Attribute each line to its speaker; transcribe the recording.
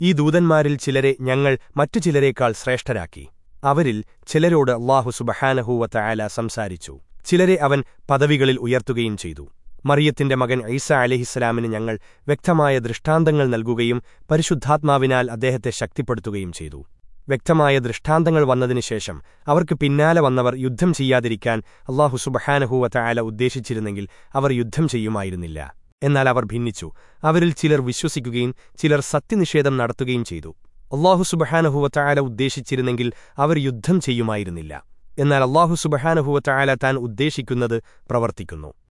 Speaker 1: ഈ ദൂതന്മാരിൽ ചിലരെ ഞങ്ങൾ മറ്റു ചിലരേക്കാൾ ശ്രേഷ്ഠരാക്കി. അവരിൽ ചിലരോട് അള്ളാഹു സുബഹാനഹൂവത്ത ആല സംസാരിച്ചു. ചിലരെ അവൻ പദവികളിൽ ഉയർത്തുകയും ചെയ്തു. മറിയത്തിന്റെ മകൻ ഐസ അലഹിസ്സലാമിന് ഞങ്ങൾ വ്യക്തമായ ദൃഷ്ടാന്തങ്ങൾ നൽകുകയും പരിശുദ്ധാത്മാവിനാൽ അദ്ദേഹത്തെ ശക്തിപ്പെടുത്തുകയും ചെയ്തു. വ്യക്തമായ ദൃഷ്ടാന്തങ്ങൾ വന്നതിനുശേഷം അവർക്ക് പിന്നാലെ വന്നവർ യുദ്ധം ചെയ്യാതിരിക്കാൻ അള്ളാഹു സുബഹാനഹൂവത്ത ആല ഉദ്ദേശിച്ചിരുന്നെങ്കിൽ അവർ യുദ്ധം ചെയ്യുമായിരുന്നില്ല. എന്നാൽ അവർ ഭിന്നിച്ചു. അവരിൽ ചിലർ വിശ്വസിക്കുകയും ചിലർ സത്യനിഷേധം നടത്തുകയും ചെയ്തു. അള്ളാഹു സുബഹാനഹുവത്തായാല ഉദ്ദേശിച്ചിരുന്നെങ്കിൽ അവർ യുദ്ധം ചെയ്യുമായിരുന്നില്ല. എന്നാൽ അള്ളാഹു സുബഹാനഹുവത്തായാല താൻ ഉദ്ദേശിക്കുന്നത് പ്രവർത്തിക്കുന്നു.